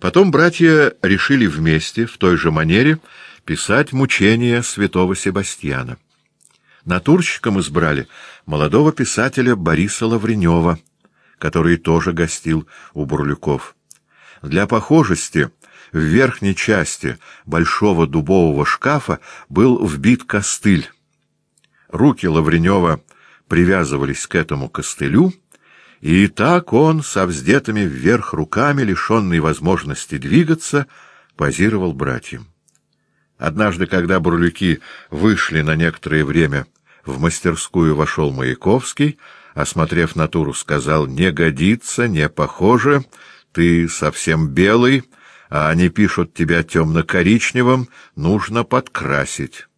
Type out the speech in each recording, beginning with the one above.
Потом братья решили вместе, в той же манере, писать мучения святого Себастьяна. Натурщиком избрали молодого писателя Бориса Лавренева, который тоже гостил у Бурлюков. Для похожести в верхней части большого дубового шкафа был вбит костыль. Руки Лавренева привязывались к этому костылю, и так он, со вздетыми вверх руками, лишенный возможности двигаться, позировал братьям. Однажды, когда бурлюки вышли на некоторое время, в мастерскую вошел Маяковский, осмотрев натуру, сказал «Не годится, не похоже, ты совсем белый, а они пишут тебя темно-коричневым, нужно подкрасить».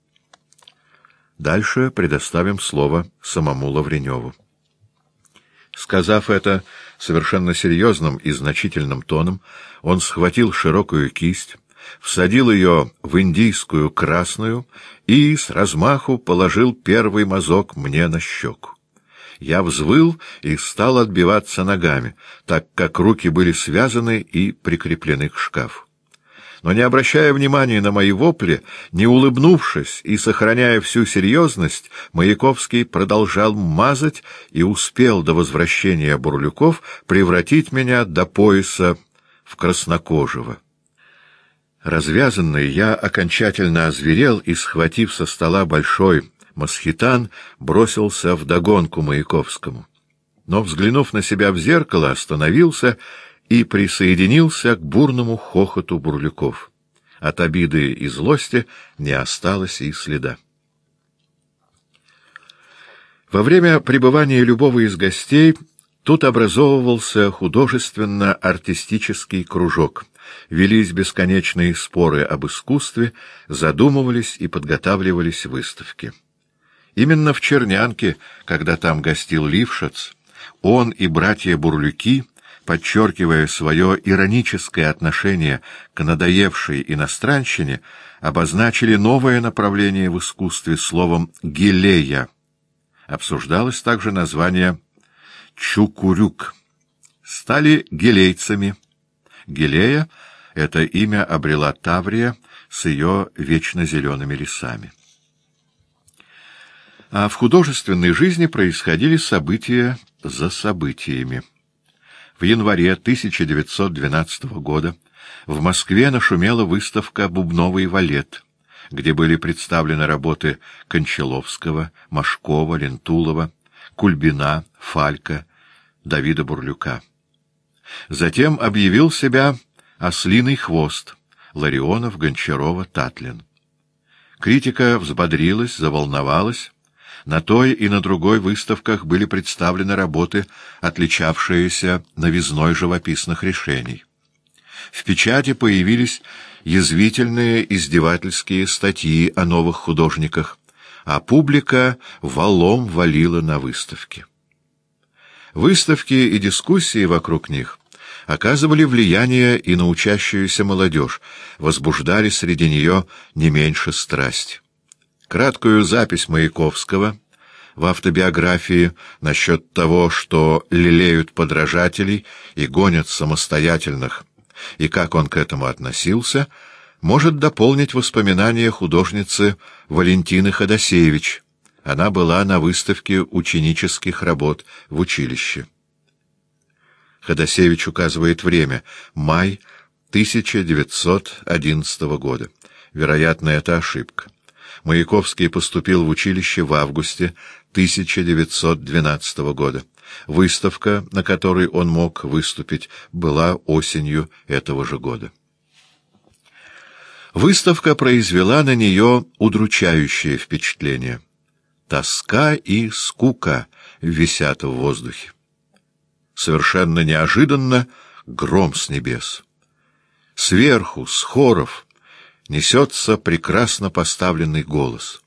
Дальше предоставим слово самому Лавреневу. Сказав это совершенно серьезным и значительным тоном, он схватил широкую кисть, всадил ее в индийскую красную и с размаху положил первый мазок мне на щеку. Я взвыл и стал отбиваться ногами, так как руки были связаны и прикреплены к шкафу но, не обращая внимания на мои вопли, не улыбнувшись и сохраняя всю серьезность, Маяковский продолжал мазать и успел до возвращения Бурлюков превратить меня до пояса в краснокожего. Развязанный, я окончательно озверел и, схватив со стола большой масхитан, бросился вдогонку Маяковскому. Но, взглянув на себя в зеркало, остановился и присоединился к бурному хохоту бурлюков. От обиды и злости не осталось и следа. Во время пребывания любого из гостей тут образовывался художественно-артистический кружок, велись бесконечные споры об искусстве, задумывались и подготавливались выставки. Именно в Чернянке, когда там гостил Лившиц, он и братья Бурлюки — подчеркивая свое ироническое отношение к надоевшей иностранщине, обозначили новое направление в искусстве словом «гелея». Обсуждалось также название «чукурюк». Стали гелейцами. Гелея — это имя обрела Таврия с ее вечно зелеными лесами. А в художественной жизни происходили события за событиями. В январе 1912 года в Москве нашумела выставка «Бубновый валет», где были представлены работы Кончаловского, Машкова, Лентулова, Кульбина, Фалька, Давида Бурлюка. Затем объявил себя «Ослиный хвост» Ларионов, Гончарова, Татлин. Критика взбодрилась, заволновалась, на той и на другой выставках были представлены работы, отличавшиеся новизной живописных решений. В печати появились язвительные издевательские статьи о новых художниках, а публика валом валила на выставки. Выставки и дискуссии вокруг них оказывали влияние и на учащуюся молодежь, возбуждали среди нее не меньше страсть. Краткую запись Маяковского в автобиографии насчет того, что лелеют подражателей и гонят самостоятельных, и как он к этому относился, может дополнить воспоминания художницы Валентины Ходосевич. Она была на выставке ученических работ в училище. Ходосевич указывает время — май 1911 года. Вероятно, это ошибка. Маяковский поступил в училище в августе 1912 года. Выставка, на которой он мог выступить, была осенью этого же года. Выставка произвела на нее удручающее впечатление. Тоска и скука висят в воздухе. Совершенно неожиданно гром с небес. Сверху, с хоров, несется прекрасно поставленный голос.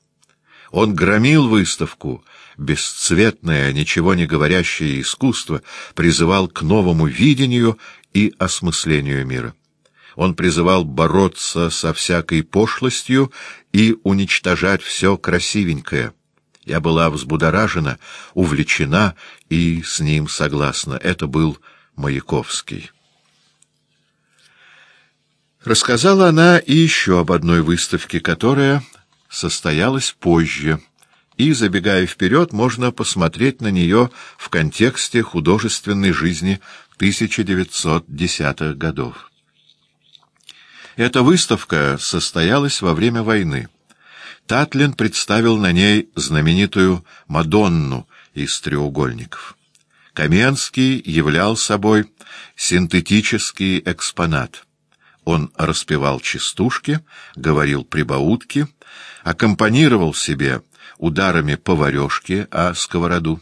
Он громил выставку, бесцветное, ничего не говорящее искусство призывал к новому видению и осмыслению мира. Он призывал бороться со всякой пошлостью и уничтожать все красивенькое. Я была взбудоражена, увлечена и с ним согласна. Это был Маяковский. Рассказала она и еще об одной выставке, которая состоялась позже, и, забегая вперед, можно посмотреть на нее в контексте художественной жизни 1910-х годов. Эта выставка состоялась во время войны. Татлин представил на ней знаменитую «Мадонну» из треугольников. Каменский являл собой синтетический экспонат — он распевал частушки, говорил прибаутки, аккомпанировал себе ударами поварешки о сковороду.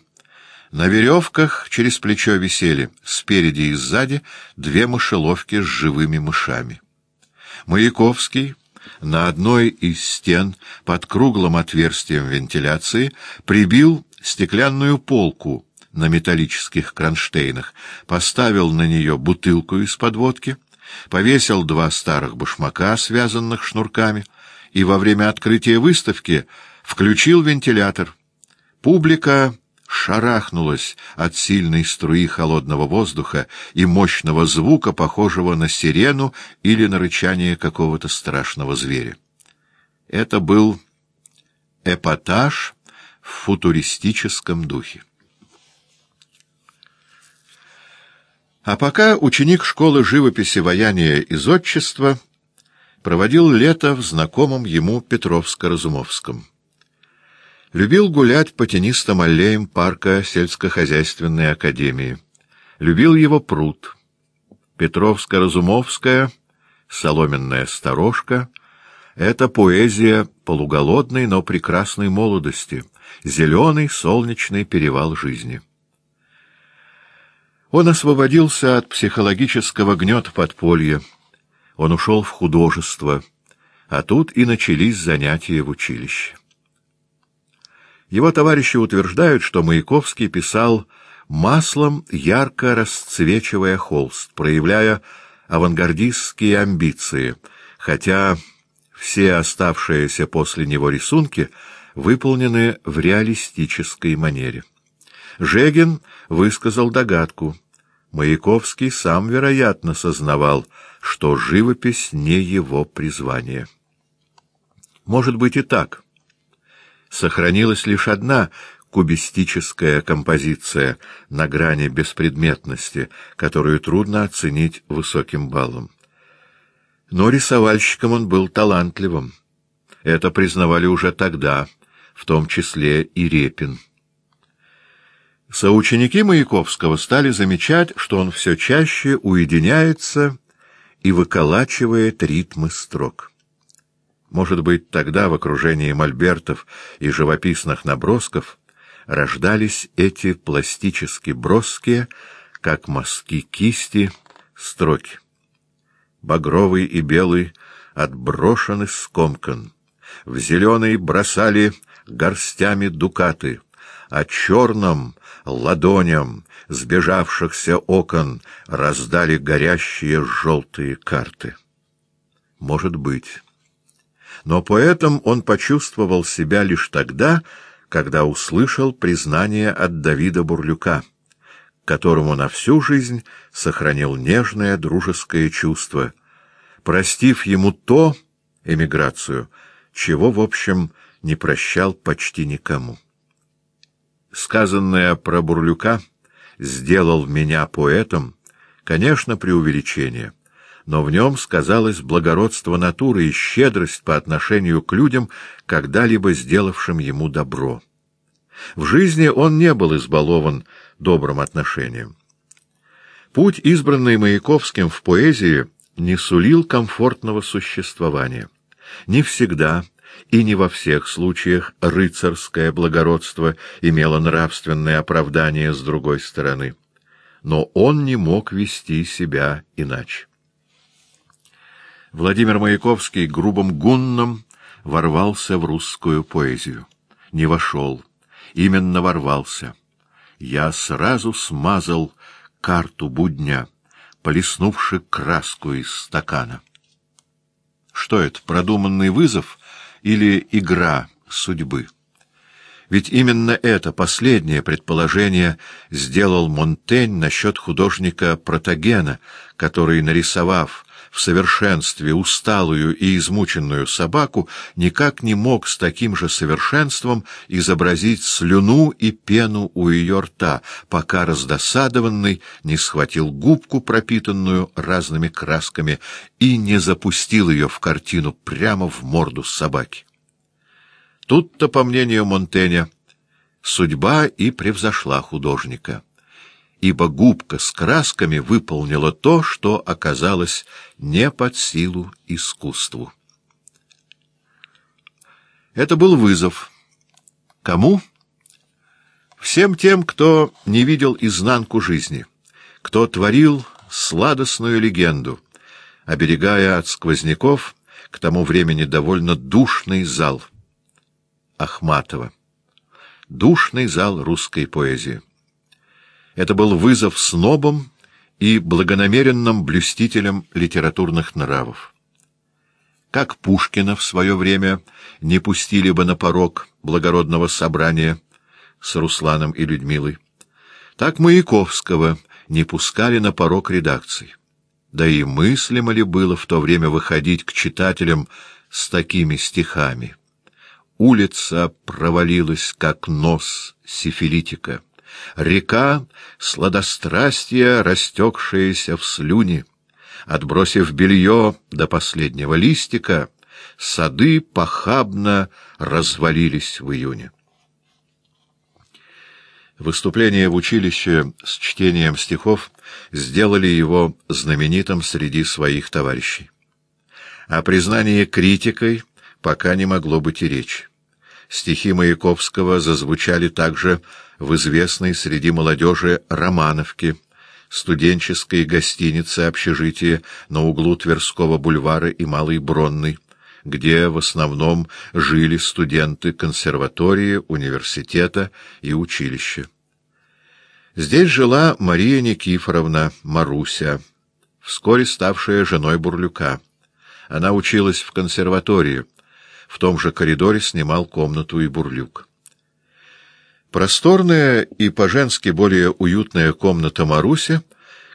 На веревках через плечо висели спереди и сзади две мышеловки с живыми мышами. Маяковский на одной из стен под круглым отверстием вентиляции прибил стеклянную полку на металлических кронштейнах, поставил на нее бутылку из-под водки — повесил два старых башмака, связанных шнурками, и во время открытия выставки включил вентилятор. Публика шарахнулась от сильной струи холодного воздуха и мощного звука, похожего на сирену или на рычание какого-то страшного зверя. Это был эпатаж в футуристическом духе. А пока ученик школы живописи, ваяния и зодчества проводил лето в знакомом ему Петровско-Разумовском. Любил гулять по тенистым аллеям парка сельскохозяйственной академии. Любил его пруд. Петровско-Разумовская, соломенная сторожка — это поэзия полуголодной, но прекрасной молодости, зеленый солнечный перевал жизни. Он освободился от психологического гнета подполья. Он ушел в художество, а тут и начались занятия в училище. Его товарищи утверждают, что Маяковский писал маслом, ярко расцвечивая холст, проявляя авангардистские амбиции, хотя все оставшиеся после него рисунки выполнены в реалистической манере. Жегин высказал догадку. Маяковский сам, вероятно, сознавал, что живопись не его призвание. Может быть и так. Сохранилась лишь одна кубистическая композиция на грани беспредметности, которую трудно оценить высоким баллом. Но рисовальщиком он был талантливым. Это признавали уже тогда, в том числе и Репин. Соученики Маяковского стали замечать, что он все чаще уединяется и выколачивает ритмы строк. Может быть, тогда в окружении мольбертов и живописных набросков рождались эти пластически броские, как мазки кисти, строки. Багровый и белый отброшены скомкан, в зеленый бросали горстями дукаты — а черным ладоням сбежавшихся окон раздали горящие желтые карты. Может быть. Но поэтом он почувствовал себя лишь тогда, когда услышал признание от Давида Бурлюка, которому на всю жизнь сохранил нежное дружеское чувство, простив ему то, эмиграцию, чего, в общем, не прощал почти никому. Сказанное про Бурлюка «сделал меня поэтом» конечно, преувеличение, но в нем сказалось благородство натуры и щедрость по отношению к людям, когда-либо сделавшим ему добро. В жизни он не был избалован добрым отношением. Путь, избранный Маяковским в поэзии, не сулил комфортного существования. Не всегда и не во всех случаях рыцарское благородство имело нравственное оправдание с другой стороны. Но он не мог вести себя иначе. Владимир Маяковский грубым гунном ворвался в русскую поэзию. Не вошел, именно ворвался. Я сразу смазал карту будня, полиснувши краску из стакана. Что это, продуманный вызов или игра судьбы. Ведь именно это последнее предположение сделал Монтень насчет художника Протагена, который, нарисовав в совершенстве усталую и измученную собаку, никак не мог с таким же совершенством изобразить слюну и пену у ее рта, пока раздосадованный не схватил губку, пропитанную разными красками, и не запустил ее в картину прямо в морду собаки. Тут-то, по мнению Монтэня, судьба и превзошла художника ибо губка с красками выполнила то, что оказалось не под силу искусству. Это был вызов. Кому? Всем тем, кто не видел изнанку жизни, кто творил сладостную легенду, оберегая от сквозняков к тому времени довольно душный зал Ахматова. Душный зал русской поэзии. Это был вызов снобам и благонамеренным блюстителям литературных нравов. Как Пушкина в свое время не пустили бы на порог благородного собрания с Русланом и Людмилой, так Маяковского не пускали на порог редакций. Да и мыслимо ли было в то время выходить к читателям с такими стихами? Улица провалилась, как нос сифилитика. Река — сладострастия, растекшаяся в слюни. Отбросив белье до последнего листика, сады похабно развалились в июне. Выступление в училище с чтением стихов сделали его знаменитым среди своих товарищей. О признании критикой пока не могло быть и речи. Стихи Маяковского зазвучали также в известной среди молодежи Романовке, студенческой гостинице общежития на углу Тверского бульвара и Малой Бронной, где в основном жили студенты консерватории, университета и училища. Здесь жила Мария Никифоровна Маруся, вскоре ставшая женой Бурлюка. Она училась в консерватории, в том же коридоре снимал комнату и Бурлюк. Просторная и по-женски более уютная комната Маруси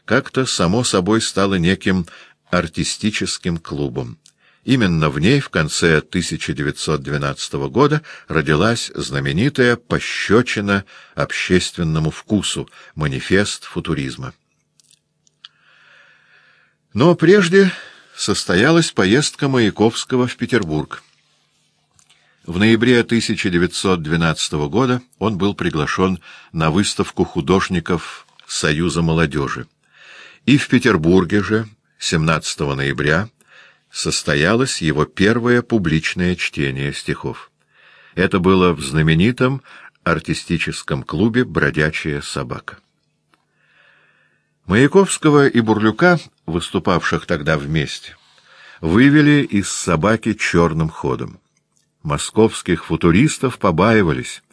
как-то само собой стала неким артистическим клубом. Именно в ней в конце 1912 года родилась знаменитая пощечина общественному вкусу, манифест футуризма. Но прежде состоялась поездка Маяковского в Петербург. В ноябре 1912 года он был приглашен на выставку художников Союза молодежи. И в Петербурге же, 17 ноября, состоялось его первое публичное чтение стихов. Это было в знаменитом артистическом клубе «Бродячая собака». Маяковского и Бурлюка, выступавших тогда вместе, вывели из собаки черным ходом. Московских футуристов побаивались,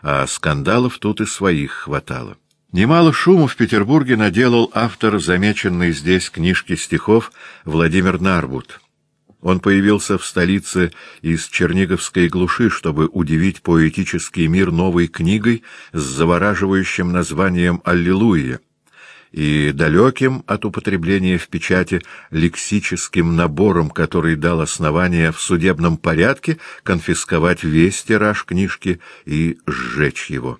а скандалов тут и своих хватало. Немало шума в Петербурге наделал автор замеченной здесь книжки стихов Владимир Нарбут. Он появился в столице из Черниговской глуши, чтобы удивить поэтический мир новой книгой с завораживающим названием «Аллилуйя», и далеким от употребления в печати лексическим набором, который дал основание в судебном порядке конфисковать весь тираж книжки и сжечь его.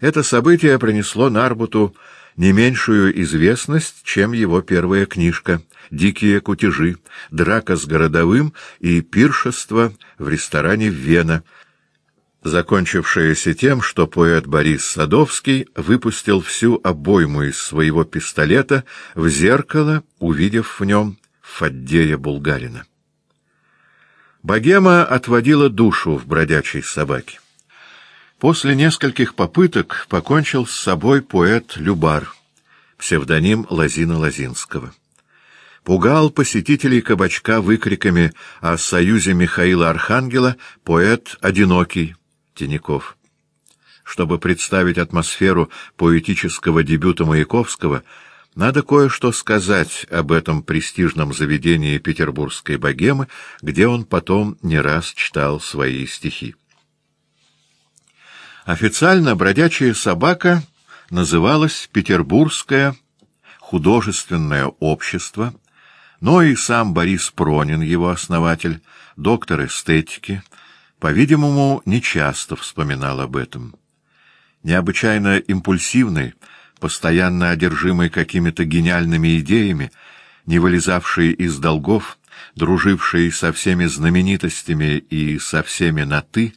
Это событие принесло Нарбуту не меньшую известность, чем его первая книжка «Дикие кутежи», «Драка с городовым» и «Пиршество в ресторане Вена», закончившаяся тем, что поэт Борис Садовский выпустил всю обойму из своего пистолета в зеркало, увидев в нем Фаддея Булгарина. Богема отводила душу в бродячей собаке. После нескольких попыток покончил с собой поэт Любар, псевдоним Лазина Лазинского. Пугал посетителей кабачка выкриками о союзе Михаила Архангела поэт «Одинокий», Тиняков. Чтобы представить атмосферу поэтического дебюта Маяковского, надо кое-что сказать об этом престижном заведении петербургской богемы, где он потом не раз читал свои стихи. Официально «Бродячая собака» называлась «Петербургское художественное общество», Но и сам Борис Пронин, его основатель, доктор эстетики, по-видимому, нечасто вспоминал об этом. Необычайно импульсивный, постоянно одержимый какими-то гениальными идеями, не вылезавший из долгов, друживший со всеми знаменитостями и со всеми на «ты»,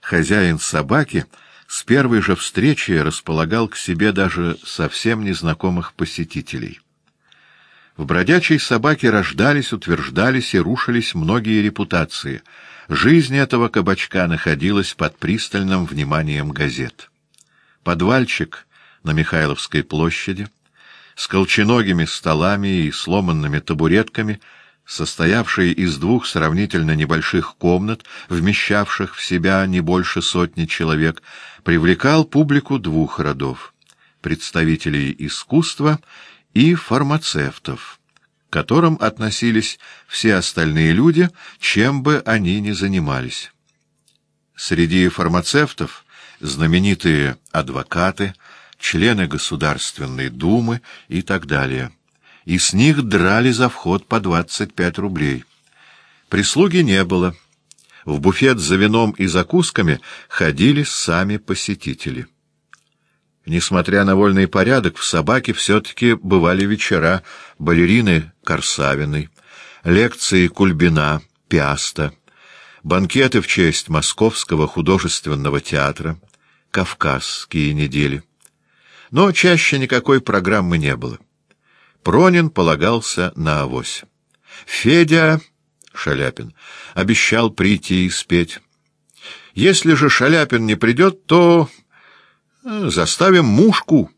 хозяин собаки с первой же встречи располагал к себе даже совсем незнакомых посетителей. В бродячей собаке рождались, утверждались и рушились многие репутации. Жизнь этого кабачка находилась под пристальным вниманием газет. Подвальчик на Михайловской площади с колченогими столами и сломанными табуретками — состоявший из двух сравнительно небольших комнат, вмещавших в себя не больше сотни человек, привлекал публику двух родов — представителей искусства и фармацевтов, которым относились все остальные люди, чем бы они ни занимались. Среди фармацевтов знаменитые адвокаты, члены Государственной Думы и так далее — и с них драли за вход по двадцать пять рублей. Прислуги не было. В буфет за вином и закусками ходили сами посетители. Несмотря на вольный порядок, в «Собаке» все-таки бывали вечера балерины Корсавиной, лекции Кульбина, Пиаста, банкеты в честь Московского художественного театра, Кавказские недели. Но чаще никакой программы не было. Пронин полагался на авось. Федя, Шаляпин, обещал прийти и спеть. Если же Шаляпин не придет, то заставим мушку,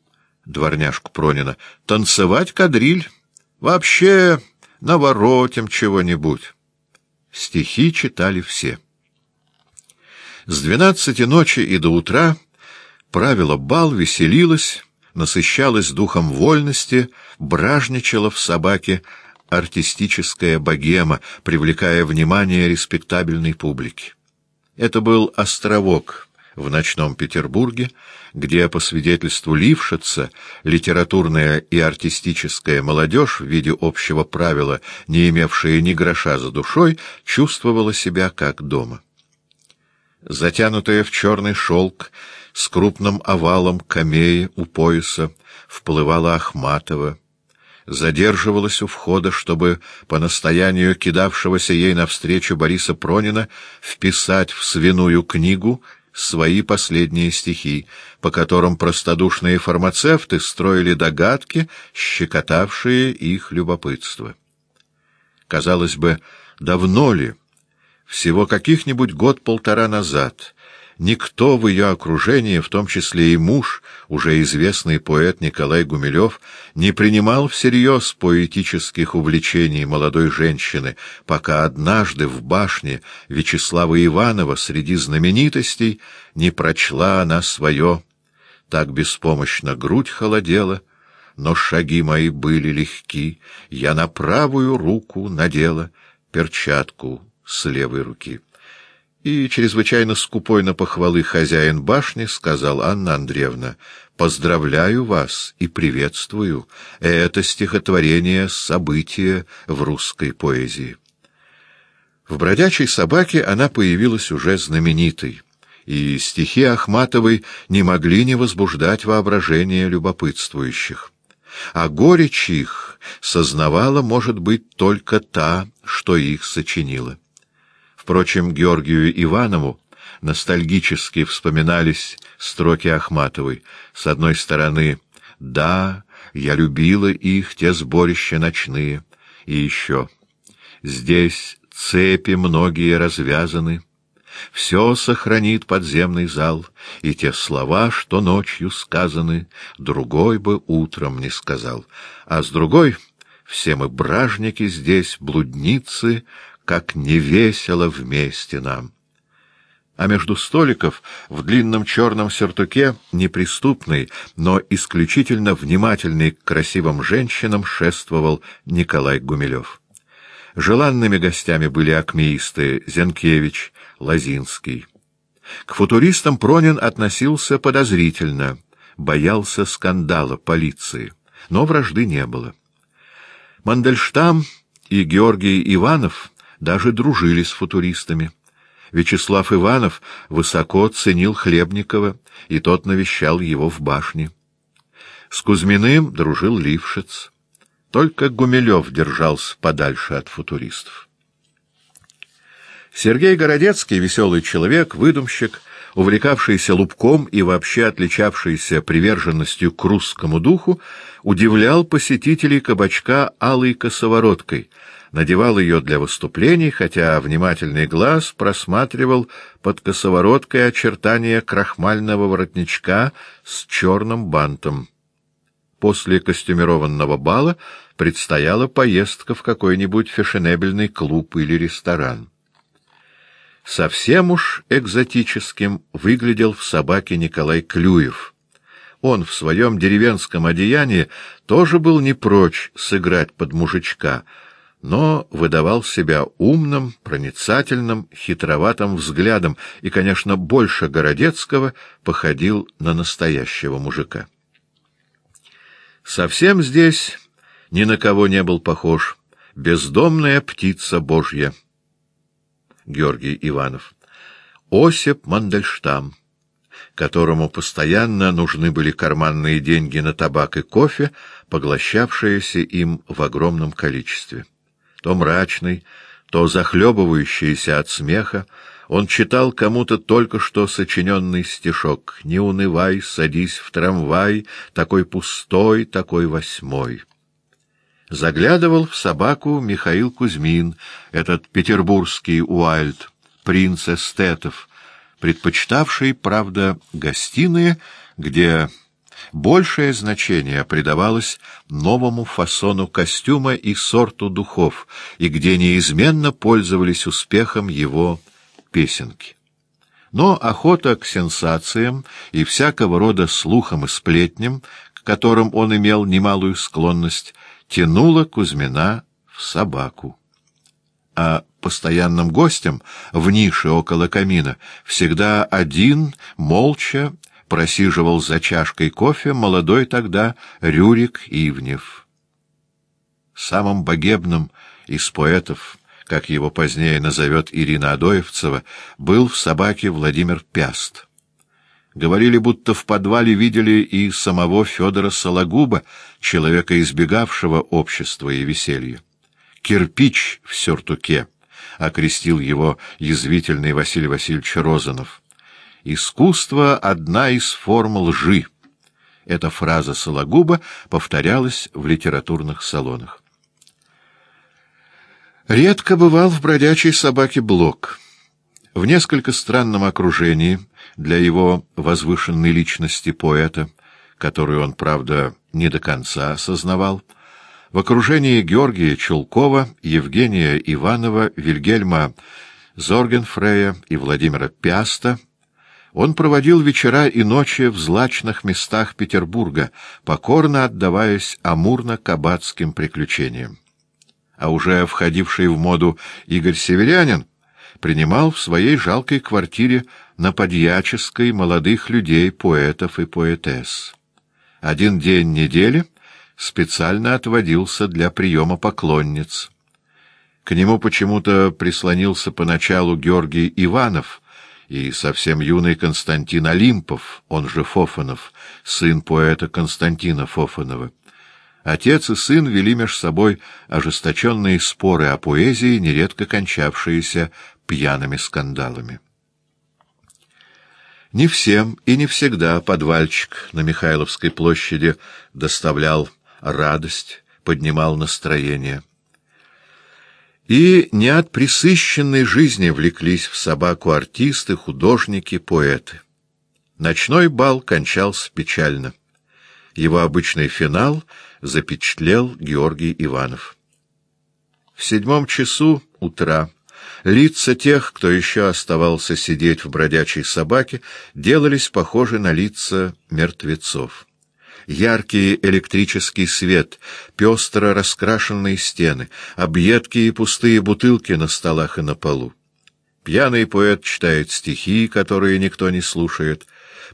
дворняжку Пронина, танцевать кадриль. Вообще наворотим чего-нибудь. Стихи читали все. С двенадцати ночи и до утра правила бал, веселилась, насыщалась духом вольности, бражничала в собаке артистическая богема, привлекая внимание респектабельной публики. Это был островок в ночном Петербурге, где, по свидетельству Лившица, литературная и артистическая молодежь в виде общего правила, не имевшая ни гроша за душой, чувствовала себя как дома. Затянутая в черный шелк, с крупным овалом камеи у пояса, вплывала Ахматова, задерживалась у входа, чтобы, по настоянию кидавшегося ей навстречу Бориса Пронина, вписать в свиную книгу свои последние стихи, по которым простодушные фармацевты строили догадки, щекотавшие их любопытство. Казалось бы, давно ли, всего каких-нибудь год-полтора назад, Никто в ее окружении, в том числе и муж, уже известный поэт Николай Гумилев, не принимал всерьез поэтических увлечений молодой женщины, пока однажды в башне Вячеслава Иванова среди знаменитостей не прочла она свое. Так беспомощно грудь холодела, но шаги мои были легки, я на правую руку надела перчатку с левой руки и, чрезвычайно скупой на похвалы хозяин башни, сказал Анна Андреевна, «Поздравляю вас и приветствую. Это стихотворение — событие в русской поэзии». В «Бродячей собаке» она появилась уже знаменитой, и стихи Ахматовой не могли не возбуждать воображение любопытствующих. А горечь их сознавала, может быть, только та, что их сочинила. Впрочем, Георгию Иванову ностальгически вспоминались строки Ахматовой. С одной стороны «Да, я любила их, те сборища ночные». И еще «Здесь цепи многие развязаны». Все сохранит подземный зал, и те слова, что ночью сказаны, другой бы утром не сказал. А с другой — все мы бражники здесь, блудницы, как невесело вместе нам. А между столиков в длинном черном сюртуке неприступный, но исключительно внимательный к красивым женщинам шествовал Николай Гумилев. Желанными гостями были акмеисты Зенкевич, Лазинский. К футуристам Пронин относился подозрительно, боялся скандала, полиции, но вражды не было. Мандельштам и Георгий Иванов даже дружили с футуристами. Вячеслав Иванов высоко ценил Хлебникова, и тот навещал его в башне. С Кузьминым дружил Лившиц. Только Гумилев держался подальше от футуристов. Сергей Городецкий, веселый человек, выдумщик, увлекавшийся лубком и вообще отличавшийся приверженностью к русскому духу, удивлял посетителей кабачка алой косовороткой, надевал ее для выступлений, хотя внимательный глаз просматривал под косовороткой очертания крахмального воротничка с черным бантом. После костюмированного бала предстояла поездка в какой-нибудь фешенебельный клуб или ресторан. Совсем уж экзотическим выглядел в собаке Николай Клюев. Он в своем деревенском одеянии тоже был не прочь сыграть под мужичка, но выдавал себя умным, проницательным, хитроватым взглядом и, конечно, больше Городецкого походил на настоящего мужика. Совсем здесь ни на кого не был похож. Бездомная птица Божья. Георгий Иванов. Осип Мандельштам, которому постоянно нужны были карманные деньги на табак и кофе, поглощавшиеся им в огромном количестве. То мрачный, то захлебывающийся от смеха, он читал кому-то только что сочиненный стишок «Не унывай, садись в трамвай, такой пустой, такой восьмой». Заглядывал в собаку Михаил Кузьмин, этот петербургский Уайльд, принц эстетов, предпочитавший, правда, гостиные, где большее значение придавалось новому фасону костюма и сорту духов, и где неизменно пользовались успехом его песенки. Но охота к сенсациям и всякого рода слухам и сплетням, к которым он имел немалую склонность, тянула Кузьмина в собаку. А постоянным гостем в нише около камина всегда один, молча, просиживал за чашкой кофе молодой тогда Рюрик Ивнев. Самым богебным из поэтов, как его позднее назовет Ирина Адоевцева, был в собаке Владимир Пяст. Говорили, будто в подвале видели и самого Федора Сологуба, человека, избегавшего общества и веселья. «Кирпич в сюртуке», — окрестил его язвительный Василий Васильевич Розанов. «Искусство — одна из форм лжи». Эта фраза Сологуба повторялась в литературных салонах. Редко бывал в бродячей собаке Блок. В несколько странном окружении — для его возвышенной личности поэта, которую он, правда, не до конца осознавал, в окружении Георгия Чулкова, Евгения Иванова, Вильгельма Зоргенфрея и Владимира Пяста он проводил вечера и ночи в злачных местах Петербурга, покорно отдаваясь амурно-кабацким приключениям. А уже входивший в моду Игорь Северянин принимал в своей жалкой квартире на подьяческой молодых людей, поэтов и поэтесс. Один день недели специально отводился для приема поклонниц. К нему почему-то прислонился поначалу Георгий Иванов и совсем юный Константин Олимпов, он же Фофанов, сын поэта Константина Фофанова. Отец и сын вели меж собой ожесточенные споры о поэзии, нередко кончавшиеся пьяными скандалами. Не всем и не всегда подвальчик на Михайловской площади доставлял радость, поднимал настроение. И не от присыщенной жизни влеклись в собаку артисты, художники, поэты. Ночной бал кончался печально. Его обычный финал запечатлел Георгий Иванов. В седьмом часу утра Лица тех, кто еще оставался сидеть в бродячей собаке, делались похожи на лица мертвецов. Яркий электрический свет, пестро раскрашенные стены, объедки и пустые бутылки на столах и на полу. Пьяный поэт читает стихи, которые никто не слушает.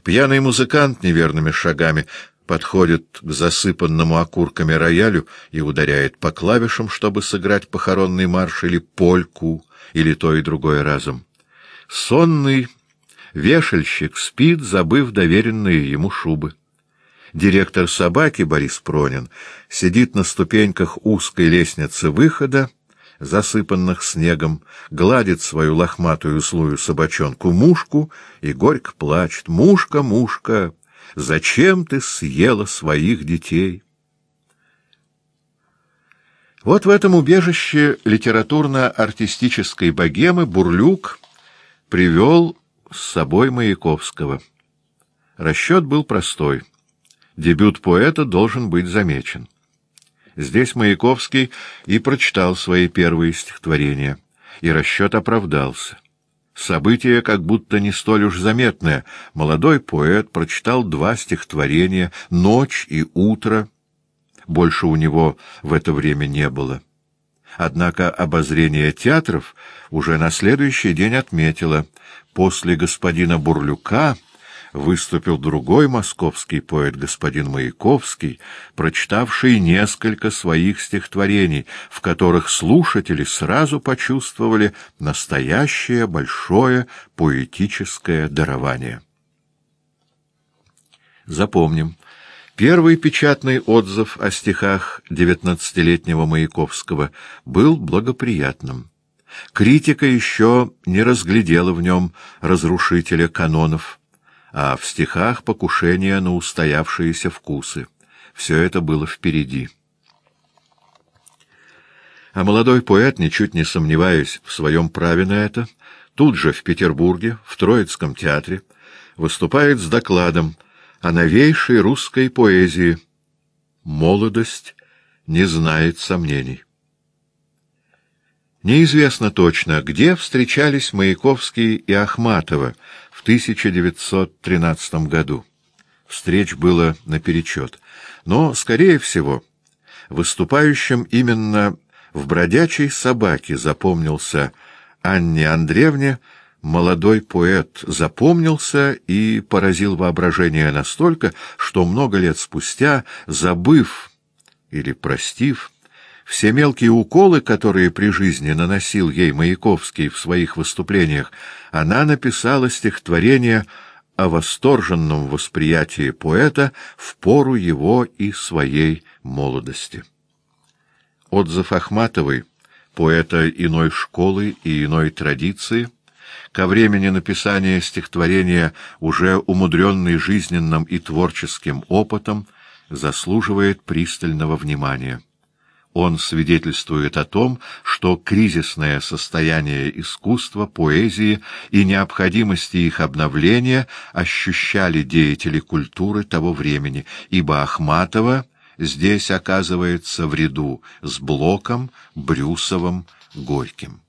Пьяный музыкант неверными шагами подходит к засыпанному окурками роялю и ударяет по клавишам, чтобы сыграть похоронный марш или польку, или то и другое разом. Сонный вешальщик спит, забыв доверенные ему шубы. Директор собаки Борис Пронин сидит на ступеньках узкой лестницы выхода, засыпанных снегом, гладит свою лохматую злую собачонку Мушку и горько плачет. «Мушка, Мушка, зачем ты съела своих детей?» Вот в этом убежище литературно-артистической богемы Бурлюк привел с собой Маяковского. Расчет был простой. Дебют поэта должен быть замечен. Здесь Маяковский и прочитал свои первые стихотворения, и расчет оправдался. Событие как будто не столь уж заметное. Молодой поэт прочитал два стихотворения «Ночь» и «Утро». Больше у него в это время не было. Однако обозрение театров уже на следующий день отметило, после господина Бурлюка выступил другой московский поэт, господин Маяковский, прочитавший несколько своих стихотворений, в которых слушатели сразу почувствовали настоящее большое поэтическое дарование. Запомним, первый печатный отзыв о стихах девятнадцатилетнего Маяковского был благоприятным. Критика еще не разглядела в нем разрушителя канонов, а в стихах покушение на устоявшиеся вкусы. Все это было впереди. А молодой поэт, ничуть не сомневаясь в своем праве на это, тут же в Петербурге, в Троицком театре, выступает с докладом о новейшей русской поэзии «Молодость не знает сомнений». Неизвестно точно, где встречались Маяковский и Ахматова 1913 году. Встреч было наперечет. Но, скорее всего, выступающим именно в «Бродячей собаке» запомнился Анне Андреевне молодой поэт, запомнился и поразил воображение настолько, что много лет спустя, забыв или простив, все мелкие уколы, которые при жизни наносил ей Маяковский в своих выступлениях, она написала стихотворение о восторженном восприятии поэта в пору его и своей молодости. Отзыв Ахматовой, поэта иной школы и иной традиции, ко времени написания стихотворения, уже умудренный жизненным и творческим опытом, заслуживает пристального внимания. Он свидетельствует о том, что кризисное состояние искусства, поэзии и необходимости их обновления ощущали деятели культуры того времени, ибо Ахматова здесь оказывается в ряду с Блоком, Брюсовым, Горьким.